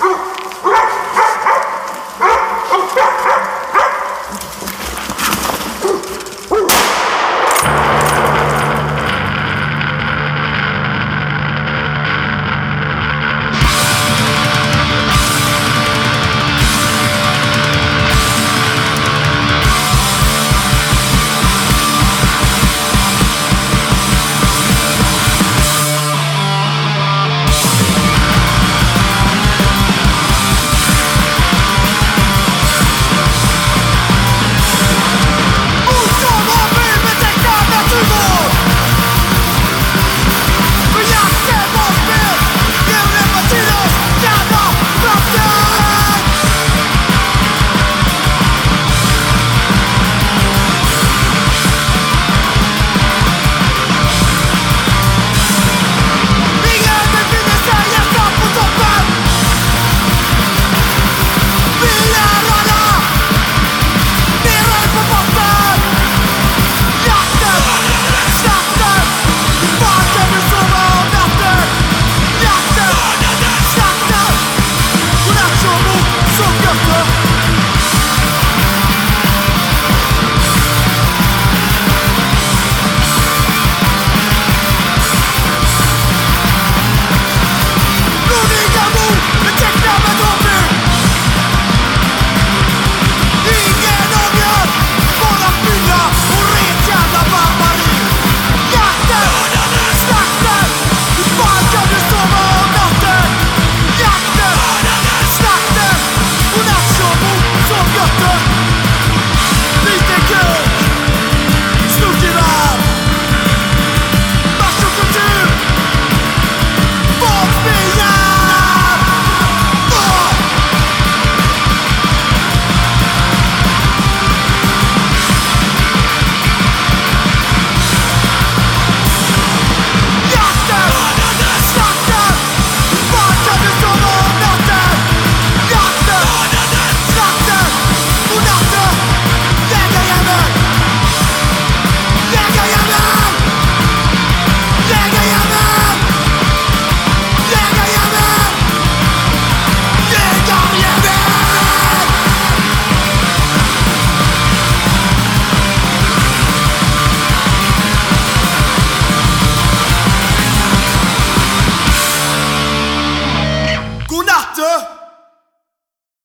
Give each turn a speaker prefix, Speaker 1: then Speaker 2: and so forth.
Speaker 1: Woo!